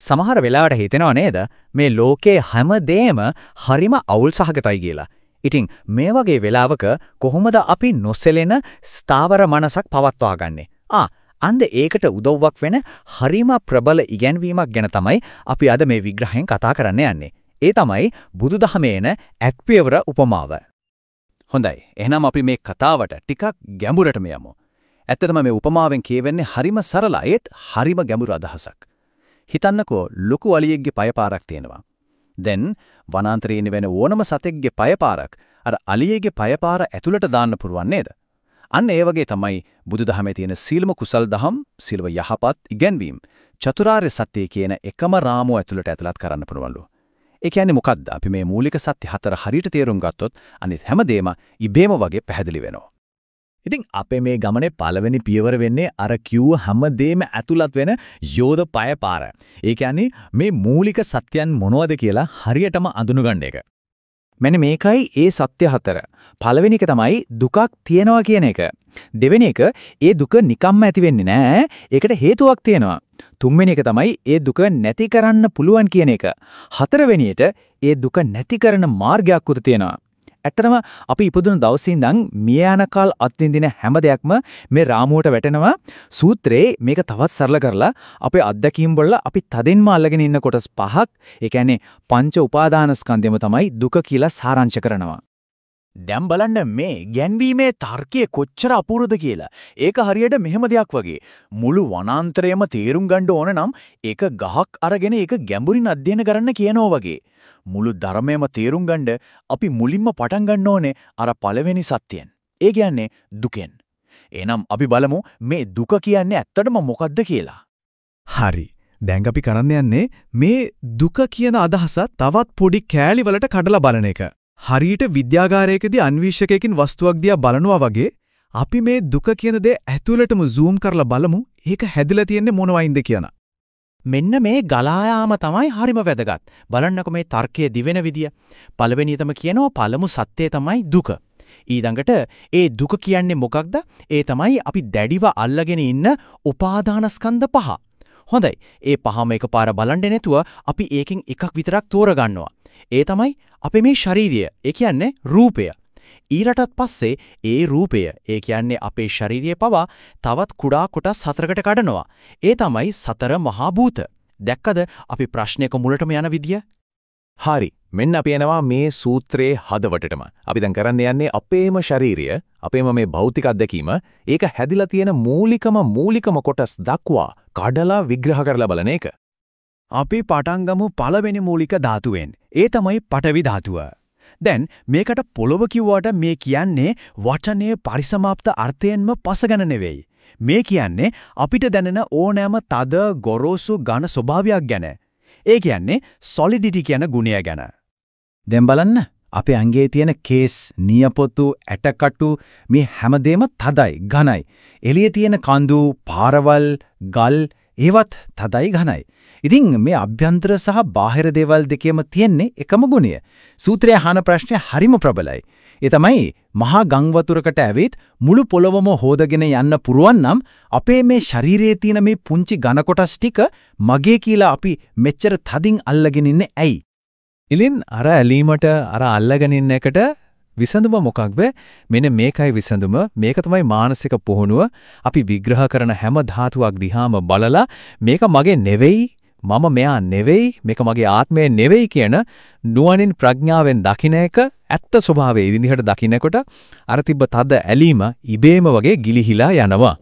සමහර වෙලාවට හිතෙනව නේද මේ ලෝකේ හැමදේම හරිම අවුල් සහගතයි කියලා. ඉතින් මේ වගේ වෙලාවක කොහොමද අපි නොසෙලෙන ස්ථාවර මනසක් පවත්වා ගන්නෙ? ආ අන්ද ඒකට උදව්වක් වෙන හරිම ප්‍රබල ඉගැන්වීමක් ගැන තමයි අපි අද මේ විග්‍රහයෙන් කතා කරන්න යන්නේ. ඒ තමයි බුදුදහමේන ඇත්පියවර උපමාව. හොඳයි. එහෙනම් අපි මේ කතාවට ටිකක් ගැඹුරටම යමු. ඇත්තටම මේ උපමාවෙන් කියවෙන්නේ හරිම සරලයි ඒත් හරිම ගැඹුරු අදහසක්. හිතන්නකෝ ලොකු අලියෙක්ගේ පයපාරක් තියෙනවා. දැන් වනාන්තරයේ ඉන්න වෙන ඕනම සතෙක්ගේ පයපාරක් අර අලියෙගේ පයපාර ඇතුළට දාන්න පුරුවන් නේද? අන්න ඒ වගේ තමයි බුදුදහමේ තියෙන සීලම කුසල් දහම්, සීලව යහපත් ඉගැන්වීම්, චතුරාර්ය සත්‍ය කියන එකම රාමුව ඇතුළට ඇතුළත් කරන්න පුරුවන්ලු. ඒ කියන්නේ මොකද්ද? අපි මේ මූලික සත්‍ය හතර හරියට තේරුම් ගත්තොත් අනිත් හැමදේම ඉබේම වගේ පැහැදිලි වෙනවා. ඉතින් අපේ මේ ගමනේ පළවෙනි පියවර වෙන්නේ අර කිව්ව හැමදේම ඇතුළත් වෙන යෝධ පය පාර. ඒ කියන්නේ මේ මූලික සත්‍යයන් මොනවද කියලා හරියටම අඳුනගන්න එක. මෙන්න මේකයි ඒ සත්‍ය හතර. පළවෙනි එක තමයි දුකක් තියනවා කියන එක. දෙවෙනි එක ඒ දුක නිකම්ම ඇති වෙන්නේ නෑ. ඒකට හේතුවක් තියෙනවා. තුන්වෙනි එක තමයි ඒ දුක නැති කරන්න පුළුවන් කියන එක. හතරවෙනියට ඒ දුක නැති කරන මාර්ගයක් උත තියෙනවා. ඇත්තටම අපි ඉපදුන දවසේ ඉඳන් මිය යනකල් අත්විඳින හැම දෙයක්ම මේ රාමුවට වැටෙනවා. සූත්‍රේ මේක තවත් සරල කරලා අපේ අත්දැකීම් වල අපි තදින්ම අල්ලගෙන ඉන්න කොටස් පහක්, ඒ කියන්නේ පංච උපාදානස්කන්ධයම තමයි දුක කියලා සාරාංශ කරනවා. දැන් බලන්න මේ ගැන්වීමේ තර්කය කොච්චර අපූර්වද කියලා. ඒක හරියට මෙහෙම දෙයක් වගේ. මුළු වනාන්තරයම තේරුම් ගන්න ඕන නම් ඒක ගහක් අරගෙන ඒක ගැඹුරින් අධ්‍යයන කරන්න කියනවා වගේ. මුළු ධර්මයම තේරුම් ගන්න අපි මුලින්ම පටන් ගන්න ඕනේ අර පළවෙනි සත්‍යයෙන්. ඒ කියන්නේ දුකෙන්. එහෙනම් අපි බලමු මේ දුක කියන්නේ ඇත්තටම මොකක්ද කියලා. හරි. දැන් අපි කරන්න යන්නේ මේ දුක කියන අදහස තවත් පොඩි කෑලි වලට කඩලා බලන එක. හරියට විද්‍යාගාරයකදී අන්වීක්ෂකයකින් වස්තුවක් දිහා බලනවා වගේ අපි මේ දුක කියන දේ ඇතුළටම zoom කරලා බලමු ඒක හැදිලා තියෙන්නේ මොනවයින්ද කියන. මෙන්න මේ ගලා යාම තමයි හරිම වැදගත්. බලන්නකො මේ තර්කයේ දිවෙන විදිය. පළවෙනියටම කියනවා පළමු සත්‍යය තමයි දුක. ඊළඟට ඒ දුක කියන්නේ මොකක්ද? ඒ තමයි අපි දැඩිව අල්ලගෙන ඉන්න උපාදානස්කන්ධ පහ. හොඳයි. ඒ පහම එකපාර බලන්නේ නැතුව අපි ඒකෙන් එකක් විතරක් තෝරගන්නවා. ඒ තමයි අපේ මේ ශරීරය. ඒ කියන්නේ රූපය. ඊටත් පස්සේ ඒ රූපය ඒ කියන්නේ අපේ ශාරීරිය පවා තවත් කුඩා කොටස් හතරකට කඩනවා. ඒ තමයි සතර මහා භූත. දැක්කද අපි ප්‍රශ්නයක මුලටම යන විදිය? හරි. මෙන්න අපි එනවා මේ සූත්‍රයේ හදවතටම. අපි දැන් කරන්න යන්නේ අපේම ශාරීරිය, අපේම මේ භෞතික අත්දැකීම, ඒක හැදිලා තියෙන මූලිකම මූලිකම කොටස් දක්වා කඩලා විග්‍රහ කරලා බලන එක. අපි පටන් ගමු පළවෙනි මූලික ධාතුවෙන්. ඒ තමයි පඨවි ධාතුව. දැන් මේකට පොළොව කිව්වට මේ කියන්නේ වචනයේ පරිසමාප්ත අර්ථයෙන්ම පසගන නෙවෙයි. මේ කියන්නේ අපිට දැනෙන ඕනෑම තද ගොරෝසු ඝන ස්වභාවයක් ගැන. ඒ කියන්නේ solidity කියන ගුණය ගැන. දැන් බලන්න අපේ අංගයේ තියෙන කේස්, නියපොතු, ඇටකටු මේ හැමදේම තදයි, ඝනයි. එළියේ තියෙන කඳු, පාරවල්, ගල් ඒවත් තදයි ඝනයි. ඉතින් මේ අභ්‍යන්තර සහ බාහිර දේවල් දෙකේම තියෙන්නේ එකම ගුණය. සූත්‍රය අහන ප්‍රශ්නේ හරිම ප්‍රබලයි. ඒ තමයි මහා ගම් වතුරකට ඇවිත් මුළු පොළොවම හොදගෙන යන්න පුරුවන් නම් අපේ මේ ශරීරයේ තියෙන මේ පුංචි ඝන කොටස් ටික මගේ කියලා අපි මෙච්චර තදින් අල්ලගෙන ඉන්නේ ඇයි? ඉලින් අර ඇලීමට අර අල්ලගෙන ඉන්න එකට විසඳුම මොකක්ද? මෙන්න මේකයි විසඳුම. මේක තමයි මානසික පුහුණුව. අපි විග්‍රහ කරන හැම ධාතුවක් දිහාම බලලා මේක මගේ නෙවෙයි මම මෙයා නෙවෙයි මේක මගේ ආත්මය නෙවෙයි කියන නුවණින් ප්‍රඥාවෙන් දකින්න එක ඇත්ත ස්වභාවය ඉදිරියට දකින්නකොට අර තිබ්බ තද ඇලීම ඉබේම වගේ ගිලිහිලා යනවා.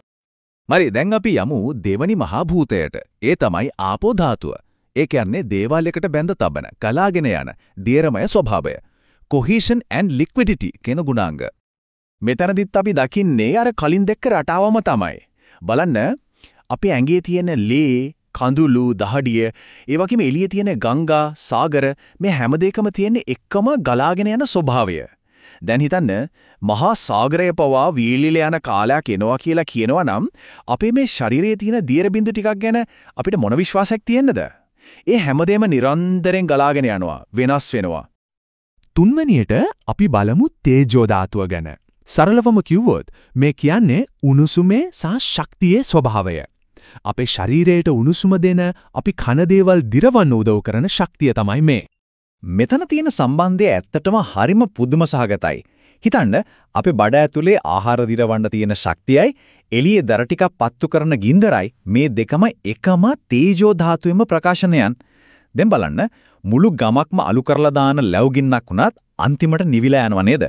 මරි දැන් අපි යමු දෙවනි මහා භූතයට. ඒ තමයි ආපෝ ධාතුව. ඒ කියන්නේ දේවල් එකට බැඳ තබන, කලාගෙන යන, දියරමය ස්වභාවය. cohesion and liquidity කියන ගුණාංග. මෙතනදිත් අපි දකින්නේ අර කලින් දැක්ක රටාවම තමයි. බලන්න අපි ඇඟේ තියෙන ලේ කඳුළු, දහඩිය, ඒ වගේම එළියේ තියෙන ගංගා, සාගර මේ හැම දෙයකම තියෙන එකම ගලාගෙන යන ස්වභාවය. දැන් හිතන්න මහා සාගරය පවා වීලිල යන කාලයක් එනවා කියලා කියනවා නම් අපේ මේ ශරීරයේ තියෙන දියර බිඳු ටිකක් ගැන අපිට මොන විශ්වාසයක් තියෙන්නද? ඒ හැමදේම නිරන්තරයෙන් ගලාගෙන යනවා, වෙනස් වෙනවා. තුන්වැනියට අපි බලමු තේජෝ ධාතුව ගැන. සරලවම කිව්වොත් මේ කියන්නේ උණුසුමේ සහ ශක්තියේ ස්වභාවය. අපේ ශරීරයට උණුසුම දෙන අපි කන දේවල් දිරවන්න උදව් කරන ශක්තිය තමයි මේ. මෙතන තියෙන සම්බන්ධය ඇත්තටම හරිම පුදුම සහගතයි. හිතන්න අපේ බඩ ඇතුලේ ආහාර දිරවන්න තියෙන ශක්තියයි එළියේ දර ටිකක් පත්තු කරන ගින්දරයි මේ දෙකම එකම තේජෝ ධාතුවෙම ප්‍රකාශනයන්. දැන් බලන්න මුළු ගමක්ම අලු කරලා දාන ලැබුගින්නක් වුණත් අන්තිමට නිවිලා යනව නේද?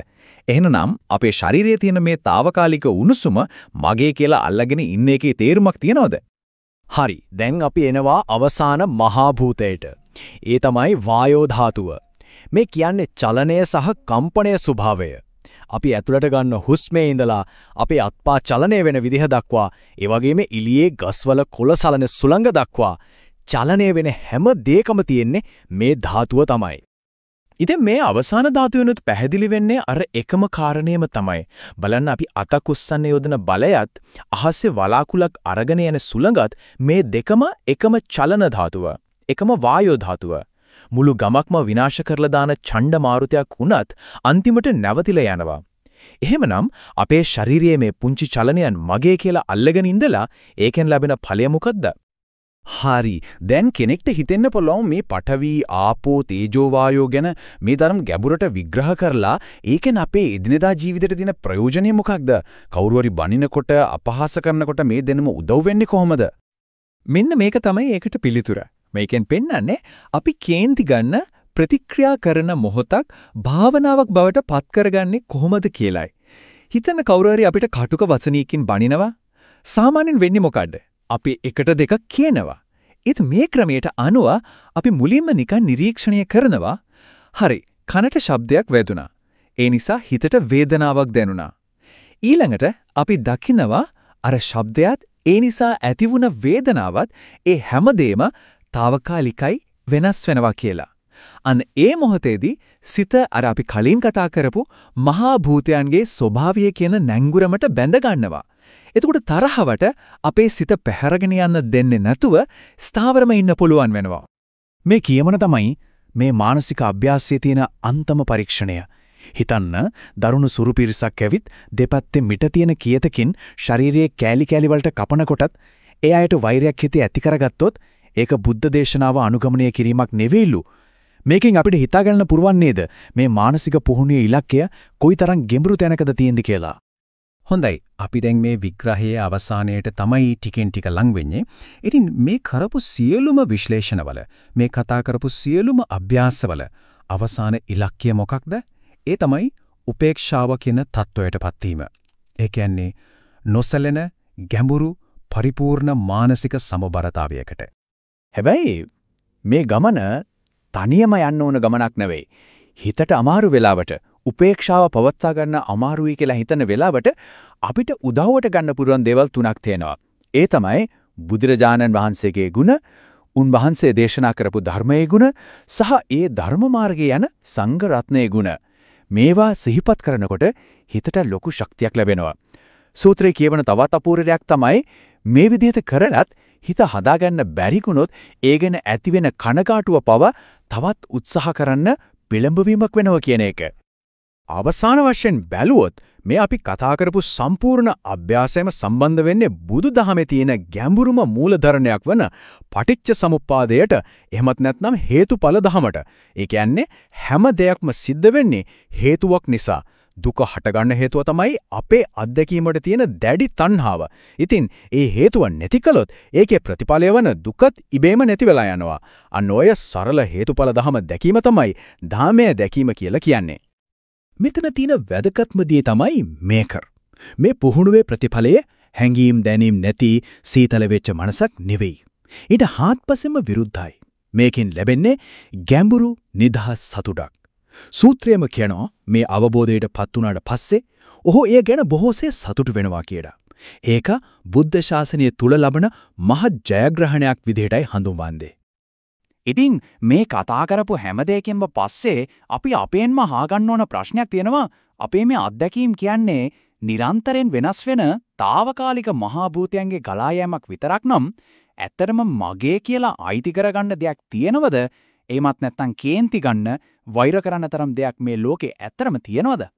එහෙනම් අපේ ශරීරයේ තියෙන මේ తాවකාලික උණුසුම මගේ කියලා අල්ලගෙන ඉන්න එකේ තේරුමක් තියනවද? හරි දැන් අපි එනවා අවසාන මහා භූතයට. ඒ තමයි වායෝ ධාතුව. මේ කියන්නේ චලනය සහ කම්පනය ස්වභාවය. අපි ඇතුළට ගන්න හුස්මේ ඉඳලා අපේ අත්පා චලනය වෙන විදිහ දක්වා ඒ වගේම ඉලියේ ගස්වල කොළ සලන සුළඟ දක්වා චලනය වෙන හැම දෙයකම තියෙන්නේ මේ ධාතුව තමයි. ඉතින් මේ අවසාන ධාතුවෙනුත් පැහැදිලි වෙන්නේ අර එකම කාරණේම තමයි. බලන්න අපි අතක් උස්සන්න යොදන බලයත් අහසේ වලාකුලක් අරගෙන යන සුළඟත් මේ දෙකම එකම චලන ධාතුව. එකම වායෝ ධාතුව. මුළු ගමක්ම විනාශ කරලා දාන ඡණ්ඩ මාරුතයක් වුණත් අන්තිමට නැවතිලා යනවා. එහෙමනම් අපේ ශරීරයේ මේ පුංචි චලනයන් මගේ කියලා අල්ලගෙන ඉඳලා ඒකෙන් ලැබෙන ඵලය මොකද්ද? හරි. දැන් කෙනෙක්ට හිතෙන්න පුළුවන් මේ පඨවි, ආපෝ, තේජෝ වායෝ ගැන මේ තරම් ගැඹුරට විග්‍රහ කරලා ඒකෙන් අපේ එදිනෙදා ජීවිතේට තියෙන ප්‍රයෝජනය මොකක්ද? කවුරු හරි බනිනකොට අපහාස කරනකොට මේ දෙනම උදව් වෙන්නේ කොහොමද? මෙන්න මේක තමයි ඒකට පිළිතුර. මේකෙන් පෙන්වන්නේ අපි කේන්ති ගන්න ප්‍රතික්‍රියා කරන මොහොතක් භාවනාවක් බවට පත් කරගන්නේ කොහොමද කියලයි. හිතන්න කවුරු හරි අපිට කටුක වචනයකින් බනිනවා. සාමාන්‍යයෙන් වෙන්නේ මොකද්ද? අපි එකට දෙකක් කියනවා. ඒත් මේ ක්‍රමයට අනුව අපි මුලින්ම නිකන් නිරීක්ෂණය කරනවා. හරි, කනට ශබ්දයක් වැදුනා. ඒ නිසා හිතට වේදනාවක් දැනුණා. ඊළඟට අපි දකිනවා අර ශබ්දයත් ඒ නිසා ඇතිවුණ වේදනාවත් ඒ හැමදේම తాවකාලිකයි වෙනස් වෙනවා කියලා. අන්න ඒ මොහොතේදී සිත අර අපි කලින් කතා කරපු මහා භූතයන්ගේ ස්වභාවය කියන නැංගුරමට බැඳ ගන්නවා. එතකොට තරහවට අපේ සිත පැහැරගෙන යන්න දෙන්නේ නැතුව ස්ථාවරම ඉන්න පුළුවන් වෙනවා. මේ කියමන තමයි මේ මානසික අභ්‍යාසයේ තියෙන අන්තම පරීක්ෂණය. හිතන්න දරුණු සුරු පිරිසක් ඇවිත් දෙපැත්තේ මිට තියෙන කියතකින් ශාරීරියේ කෑලි කෑලි වලට කපන කොටත් ඒ අයට වෛරයක් හිතේ ඇති කරගත්තොත් ඒක බුද්ධ දේශනාව අනුගමනය කිරීමක් නෙවෙයිලු. මේකෙන් අපිට හිතාගන්න පුරුවන් නේද මේ මානසික පුහුණුවේ ඉලක්කය කොයිතරම් ගැඹුරු තැනකද තියෙන්නේ කියලා. හොඳයි. අපි දැන් මේ විග්‍රහයේ අවසානයේට තමයි ටිකෙන් ටික ලඟ වෙන්නේ. ඉතින් මේ කරපු සියලුම විශ්ලේෂණවල මේ කතා කරපු සියලුම අභ්‍යාසවල අවසාන ඉලක්කය මොකක්ද? ඒ තමයි උපේක්ෂාව කියන தত্ত্বයටපත් වීම. ඒ කියන්නේ නොසැලෙන ගැඹුරු පරිපූර්ණ මානසික සමබරතාවයකට. හැබැයි මේ ගමන තනියම යන්න ඕන ගමනක් නෙවෙයි. හිතට අමාරු වෙලාවට උපේක්ෂාව පවත්වා ගන්න අමාරුයි කියලා හිතන වෙලාවට අපිට උදව්වට ගන්න පුරුවන් දේවල් තුනක් තියෙනවා. ඒ තමයි බුදුරජාණන් වහන්සේගේ ගුණ, උන්වහන්සේ දේශනා කරපු ධර්මයේ ගුණ සහ ඒ ධර්ම මාර්ගයේ යන සංඝ රත්නයේ ගුණ. මේවා සිහිපත් කරනකොට හිතට ලොකු ශක්තියක් ලැබෙනවා. සූත්‍රයේ කියවන තවත් අපූර්වයක් තමයි මේ විදිහට කරලත් හිත හදාගන්න බැරි වුණොත් ඒ ගැන ඇතිවෙන කනකාටුව පව තවත් උත්සාහ කරන්න පෙළඹවීමක් වෙනවා කියන එක. අවසාන වශයෙන් බැලුවොත් මේ අපි කතා කරපු සම්පූර්ණ අභ්‍යාසයම සම්බන්ධ වෙන්නේ බුදුදහමේ තියෙන ගැඹුරුම මූලධර්ණයක් වන පටිච්ච සමුප්පාදයට එහෙමත් නැත්නම් හේතුඵල ධමයට. ඒ කියන්නේ හැම දෙයක්ම සිද්ධ වෙන්නේ හේතුවක් නිසා. දුක හටගන්න හේතුව තමයි අපේ අත්දැකීමට තියෙන දැඩි තණ්හාව. ඉතින් ඒ හේතුව නැති කළොත් ඒකේ ප්‍රතිඵලය වන දුකත් ඉබේම නැති වෙලා යනවා. අන්න ඔය සරල හේතුඵල ධම දැකීම තමයි ධාමය දැකීම කියලා කියන්නේ. මෙතන තියෙන වැදගත්ම දේ තමයි මේකර්. මේ පුහුණුවේ ප්‍රතිඵලය හැඟීම් දැනීම් නැති සීතල වෙච්ච මනසක් නෙවෙයි. ඊට හාත්පසෙම විරුද්ධයි. මේකෙන් ලැබෙන්නේ ගැඹුරු නිදහස් සතුටක්. සූත්‍රයේම කියනවා මේ අවබෝධයට පත් වුණාට පස්සේ ඔහු එය ගැන බොහෝසේ සතුටු වෙනවා කියලා. ඒක බුද්ධ ශාසනය තුල ලබන මහත් ජයග්‍රහණයක් විදිහටයි හඳුන්වන්නේ. ඉතින් මේ කතා කරපු හැම දෙයකින්ම පස්සේ අපි අපේන්ම අහගන්න ඕන ප්‍රශ්නයක් තියෙනවා අපේ මේ අත්දැකීම් කියන්නේ නිරන්තරයෙන් වෙනස් වෙන తాවකාලික මහා භූතයන්ගේ ගලා යෑමක් විතරක් නම් ඇත්තටම මගේ කියලා අයිති කරගන්න දෙයක් තියෙනවද එයිමත් නැත්තම් කේන්ති ගන්න වෛර කරන්න තරම් දෙයක් මේ ලෝකේ ඇත්තටම තියෙනවද?